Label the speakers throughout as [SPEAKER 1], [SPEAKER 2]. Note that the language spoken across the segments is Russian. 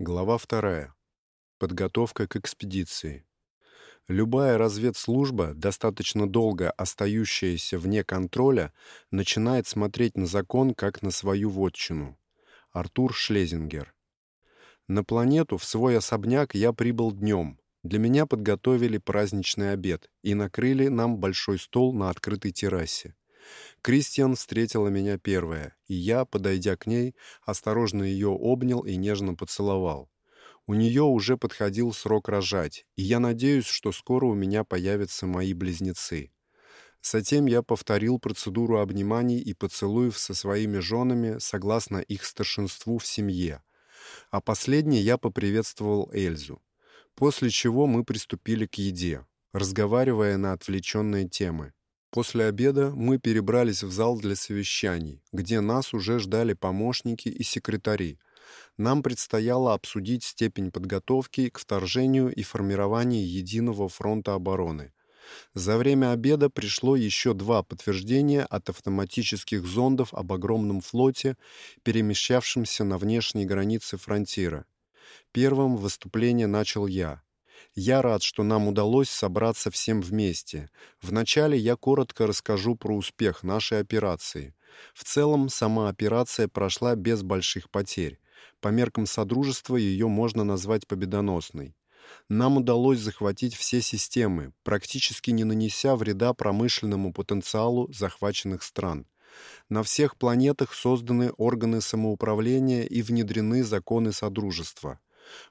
[SPEAKER 1] Глава вторая. Подготовка к экспедиции. Любая разведслужба, достаточно долго остающаяся вне контроля, начинает смотреть на закон как на свою вотчину. Артур Шлезингер. На планету в свой особняк я прибыл днем. Для меня подготовили праздничный обед и накрыли нам большой стол на открытой террасе. Кристиан встретила меня первая, и я, подойдя к ней, осторожно ее обнял и нежно поцеловал. У нее уже подходил срок рожать, и я надеюсь, что скоро у меня появятся мои близнецы. Затем я повторил процедуру обниманий и поцелуев со своими женами согласно их старшинству в семье. А последней я поприветствовал Эльзу. После чего мы приступили к еде, разговаривая на отвлеченные темы. После обеда мы перебрались в зал для совещаний, где нас уже ждали помощники и секретари. Нам предстояло обсудить степень подготовки к вторжению и формированию единого фронта обороны. За время обеда пришло еще два подтверждения от автоматических зондов об огромном флоте, перемещавшемся на внешней границе фронтира. Первым выступление начал я. Я рад, что нам удалось собраться всем вместе. Вначале я коротко расскажу про успех нашей операции. В целом, сама операция прошла без больших потерь. По меркам Содружества ее можно назвать победоносной. Нам удалось захватить все системы, практически не нанеся вреда промышленному потенциалу захваченных стран. На всех планетах созданы органы самоуправления и внедрены законы Содружества.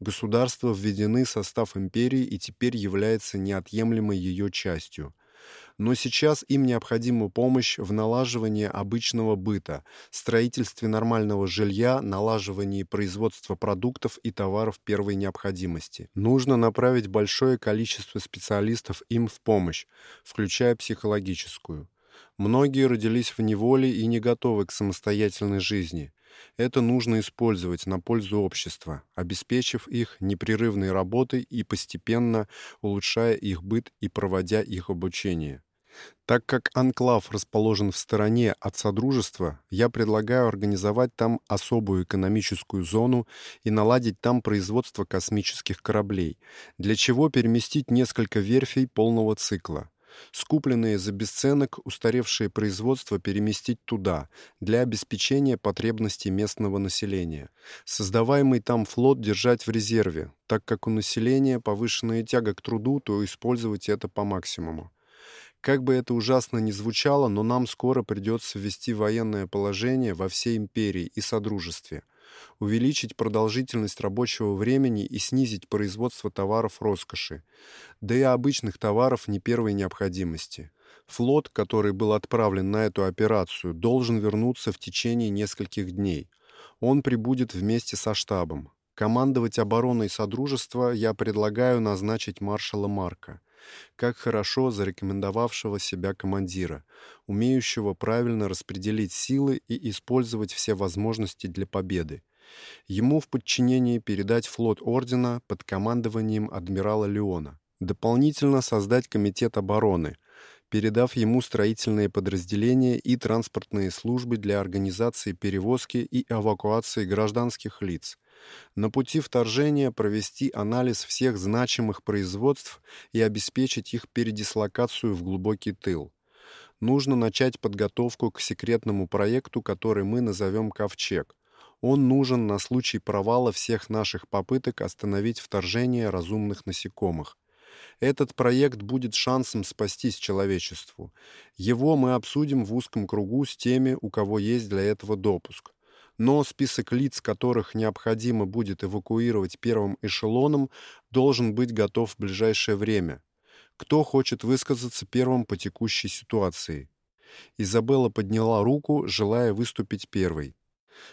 [SPEAKER 1] Государства введены в состав империи и теперь являются неотъемлемой ее частью. Но сейчас им необходима помощь в налаживании обычного быта, строительстве нормального жилья, налаживании производства продуктов и товаров первой необходимости. Нужно направить большое количество специалистов им в помощь, включая психологическую. Многие родились в неволе и не готовы к самостоятельной жизни. Это нужно использовать на пользу общества, обеспечив их непрерывной работой и постепенно улучшая их быт и проводя их обучение. Так как анклав расположен в стороне от Содружества, я предлагаю организовать там особую экономическую зону и наладить там производство космических кораблей, для чего переместить несколько верфей полного цикла. Скупленные за бесценок устаревшие производства переместить туда, для обеспечения потребностей местного населения. Создаваемый там флот держать в резерве, так как у населения повышенная тяга к труду, то использовать это по максимуму. Как бы это ужасно ни звучало, но нам скоро придется ввести военное положение во всей империи и содружестве увеличить продолжительность рабочего времени и снизить производство товаров роскоши, да и обычных товаров не первой необходимости. Флот, который был отправлен на эту операцию, должен вернуться в течение нескольких дней. Он прибудет вместе со штабом. Командовать обороной Содружества я предлагаю назначить маршала Марка как хорошо зарекомендовавшего себя командира, умеющего правильно распределить силы и использовать все возможности для победы. Ему в подчинении передать флот ордена под командованием адмирала Леона. Дополнительно создать комитет обороны, передав ему строительные подразделения и транспортные службы для организации перевозки и эвакуации гражданских лиц. На пути вторжения провести анализ всех значимых производств и обеспечить их передислокацию в глубокий тыл. Нужно начать подготовку к секретному проекту, который мы назовем «Ковчег», он нужен на случай провала всех наших попыток остановить вторжение разумных насекомых. Этот проект будет шансом спастись человечеству. Его мы обсудим в узком кругу с теми, у кого есть для этого допуск. Но список лиц, которых необходимо будет эвакуировать первым эшелоном, должен быть готов в ближайшее время. Кто хочет высказаться первым по текущей ситуации? Изабелла подняла руку, желая выступить первой.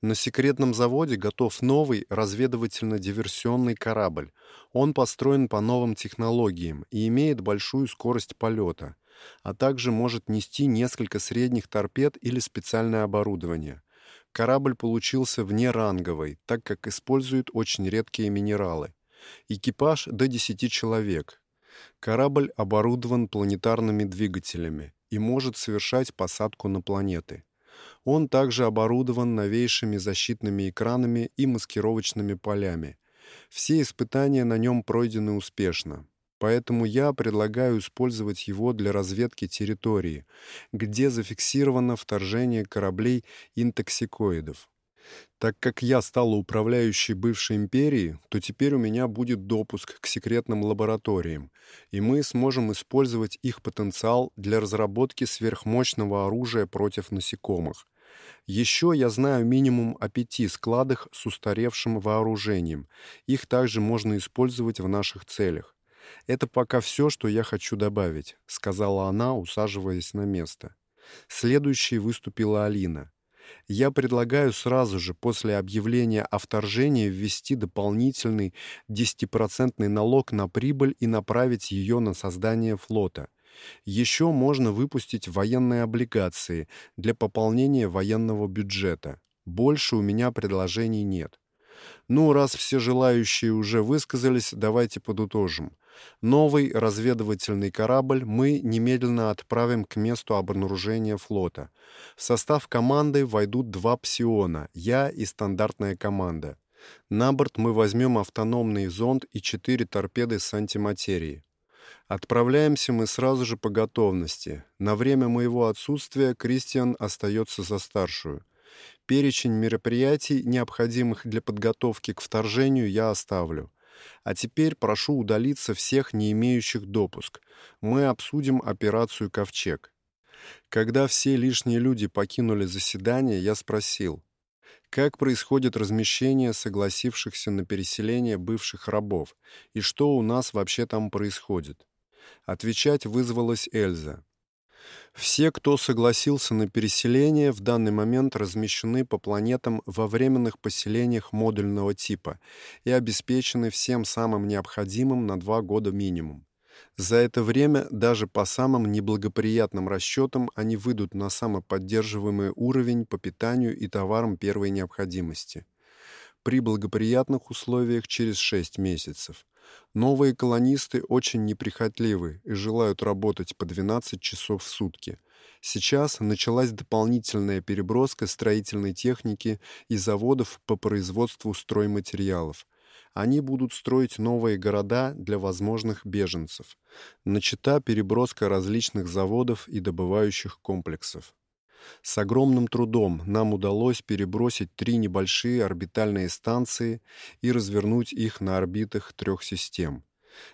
[SPEAKER 1] На секретном заводе готов новый разведывательно-диверсионный корабль. Он построен по новым технологиям и имеет большую скорость полета, а также может нести несколько средних торпед или специальное оборудование. Корабль получился внеранговый, так как использует очень редкие минералы. Экипаж до 10 человек. Корабль оборудован планетарными двигателями и может совершать посадку на планеты. Он также оборудован новейшими защитными экранами и маскировочными полями. Все испытания на нем пройдены успешно. Поэтому я предлагаю использовать его для разведки территории, где зафиксировано вторжение кораблей интоксикоидов. Так как я стала управляющей бывшей империи, то теперь у меня будет допуск к секретным лабораториям, и мы сможем использовать их потенциал для разработки сверхмощного оружия против насекомых. Еще я знаю минимум о пяти складах с устаревшим вооружением. Их также можно использовать в наших целях. Это пока все, что я хочу добавить, сказала она, усаживаясь на место. Следующей выступила Алина. Я предлагаю сразу же после объявления о вторжении ввести дополнительный 10% налог на прибыль и направить ее на создание флота. Еще можно выпустить военные облигации для пополнения военного бюджета. Больше у меня предложений нет. Ну, раз все желающие уже высказались, давайте подытожим. Новый разведывательный корабль мы немедленно отправим к месту обнаружения флота. В состав команды войдут два псиона, я и стандартная команда. На борт мы возьмем автономный зонд и четыре торпеды с антиматерией. Отправляемся мы сразу же по готовности. На время моего отсутствия Кристиан остается за старшую. Перечень мероприятий, необходимых для подготовки к вторжению, я оставлю. А теперь прошу удалиться всех, не имеющих допуск. Мы обсудим операцию «Ковчег». Когда все лишние люди покинули заседание, я спросил, как происходит размещение согласившихся на переселение бывших рабов и что у нас вообще там происходит. Отвечать вызвалась Эльза. Все, кто согласился на переселение, в данный момент размещены по планетам во временных поселениях модульного типа и обеспечены всем самым необходимым на два года минимум. За это время даже по самым неблагоприятным расчетам они выйдут на самоподдерживаемый уровень по питанию и товарам первой необходимости. При благоприятных условиях через 6 месяцев. Новые колонисты очень неприхотливы и желают работать по 12 часов в сутки. Сейчас началась дополнительная переброска строительной техники и заводов по производству стройматериалов. Они будут строить новые города для возможных беженцев. Начата переброска различных заводов и добывающих комплексов. С огромным трудом нам удалось перебросить три небольшие орбитальные станции и развернуть их на орбитах трех систем.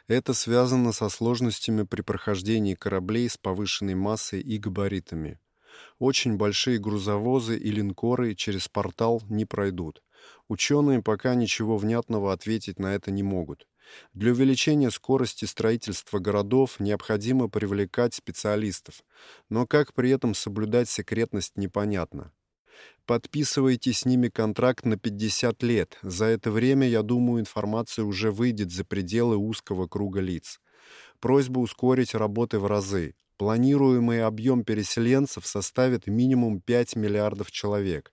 [SPEAKER 1] Это связано со сложностями при прохождении кораблей с повышенной массой и габаритами. Очень большие грузовозы и линкоры через портал не пройдут. Ученые пока ничего внятного ответить на это не могут. Для увеличения скорости строительства городов необходимо привлекать специалистов, но как при этом соблюдать секретность непонятно. Подписывайте с ними контракт на 50 лет. За это время, я думаю, информация уже выйдет за пределы узкого круга лиц. Просьба ускорить работы в разы. Планируемый объем переселенцев составит минимум 5 миллиардов человек.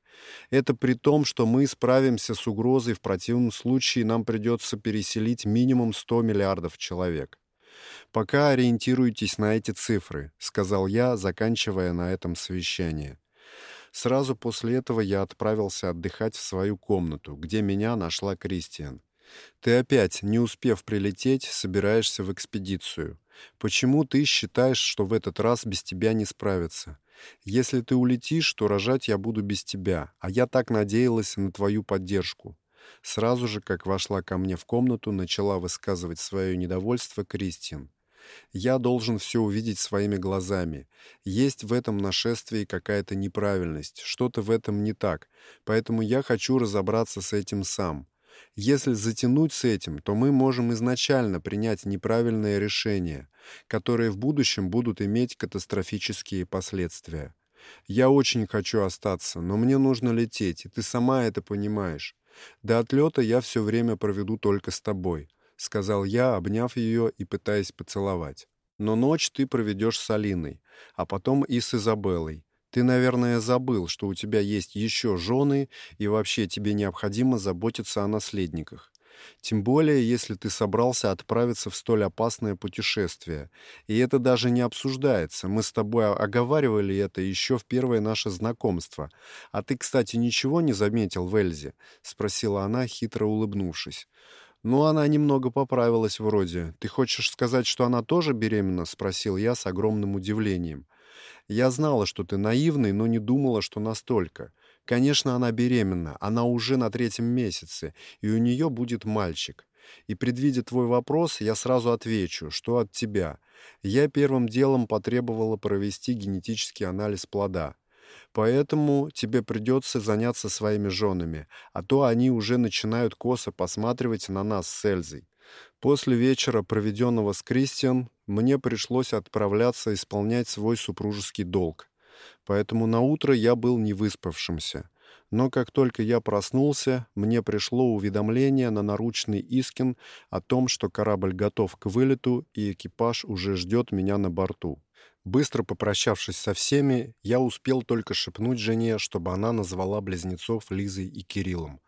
[SPEAKER 1] Это при том, что мы справимся с угрозой, в противном случае нам придется переселить минимум 100 миллиардов человек. Пока ориентируйтесь на эти цифры, сказал я, заканчивая на этом совещание. Сразу после этого я отправился отдыхать в свою комнату, где меня нашла Кристиан. Ты опять, не успев прилететь, собираешься в экспедицию. Почему ты считаешь, что в этот раз без тебя не справиться? Если ты улетишь, то рожать я буду без тебя, а я так надеялась на твою поддержку. Сразу же, как вошла ко мне в комнату, начала высказывать свое недовольство Кристин. Я должен все увидеть своими глазами. Есть в этом нашествии какая-то неправильность, что-то в этом не так. Поэтому я хочу разобраться с этим сам. Если затянуть с этим, то мы можем изначально принять неправильное решение, которые в будущем будут иметь катастрофические последствия. Я очень хочу остаться, но мне нужно лететь, и ты сама это понимаешь. До отлета я все время проведу только с тобой, сказал я, обняв ее и пытаясь поцеловать. Но ночь ты проведешь с Алиной, а потом и с Изабеллой. Ты, наверное, забыл, что у тебя есть еще жены, и вообще тебе необходимо заботиться о наследниках. Тем более, если ты собрался отправиться в столь опасное путешествие. И это даже не обсуждается. Мы с тобой оговаривали это еще в первое наше знакомство. А ты, кстати, ничего не заметил в Эльзе? спросила она, хитро улыбнувшись. Ну, она немного поправилась вроде. Ты хочешь сказать, что она тоже беременна? спросил я с огромным удивлением. Я знала, что ты наивный, но не думала, что настолько. Конечно, она беременна. Она уже на третьем месяце, и у нее будет мальчик. И предвидя твой вопрос, я сразу отвечу, что от тебя. Я первым делом потребовала провести генетический анализ плода. Поэтому тебе придется заняться своими женами, а то они уже начинают косо посматривать на нас с Эльзой. После вечера, проведенного с Кристиан, мне пришлось отправляться исполнять свой супружеский долг. Поэтому на утро я был невыспавшимся. Но как только я проснулся, мне пришло уведомление на наручный Искин о том, что корабль готов к вылету и экипаж уже ждет меня на борту. Быстро попрощавшись со всеми, я успел только шепнуть жене, чтобы она назвала близнецов Лизой и Кириллом,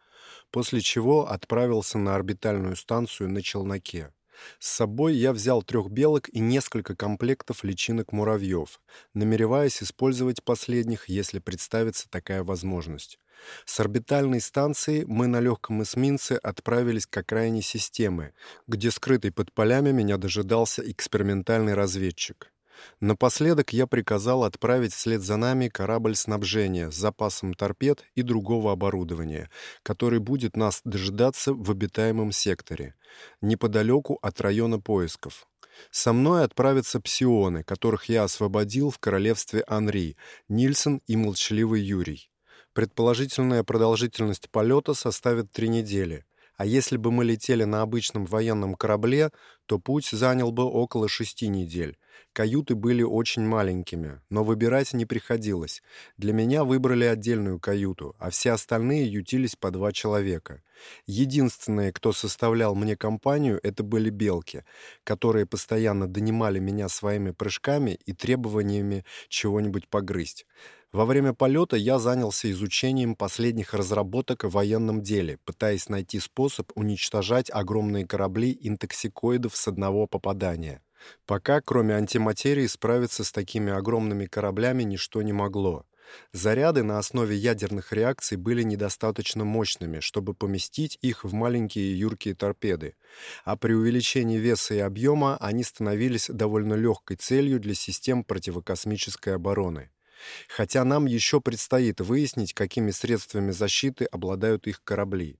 [SPEAKER 1] после чего отправился на орбитальную станцию на челноке. С собой я взял трех белок и несколько комплектов личинок муравьев, намереваясь использовать последних, если представится такая возможность. С орбитальной станции мы на легком эсминце отправились к окраине системы, где скрытый под полями меня дожидался экспериментальный разведчик. Напоследок я приказал отправить вслед за нами корабль снабжения с запасом торпед и другого оборудования, который будет нас дожидаться в обитаемом секторе, неподалеку от района поисков. Со мной отправятся псионы, которых я освободил в королевстве Анри, Нильсон и молчаливый Юрий. Предположительная продолжительность полета составит три недели. А если бы мы летели на обычном военном корабле, то путь занял бы около шести недель. Каюты были очень маленькими, но выбирать не приходилось. Для меня выбрали отдельную каюту, а все остальные ютились по два человека. Единственные, кто составлял мне компанию, это были белки, которые постоянно донимали меня своими прыжками и требованиями чего-нибудь погрызть. Во время полета я занялся изучением последних разработок в военном деле, пытаясь найти способ уничтожать огромные корабли интоксикоидов с одного попадания. Пока, кроме антиматерии, справиться с такими огромными кораблями ничто не могло. Заряды на основе ядерных реакций были недостаточно мощными, чтобы поместить их в маленькие юркие торпеды, а при увеличении веса и объема они становились довольно легкой целью для систем противокосмической обороны хотя нам еще предстоит выяснить, какими средствами защиты обладают их корабли.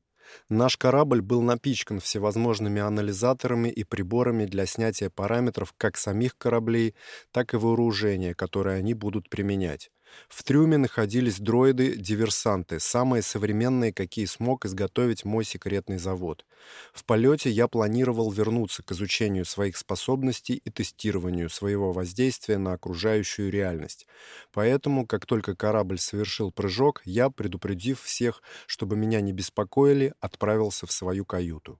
[SPEAKER 1] Наш корабль был напичкан всевозможными анализаторами и приборами для снятия параметров как самих кораблей, так и вооружения, которое они будут применять. В трюме находились дроиды-диверсанты, самые современные, какие смог изготовить мой секретный завод. В полете я планировал вернуться к изучению своих способностей и тестированию своего воздействия на окружающую реальность. Поэтому, как только корабль совершил прыжок, я, предупредив всех, чтобы меня не беспокоили, отправился в свою каюту.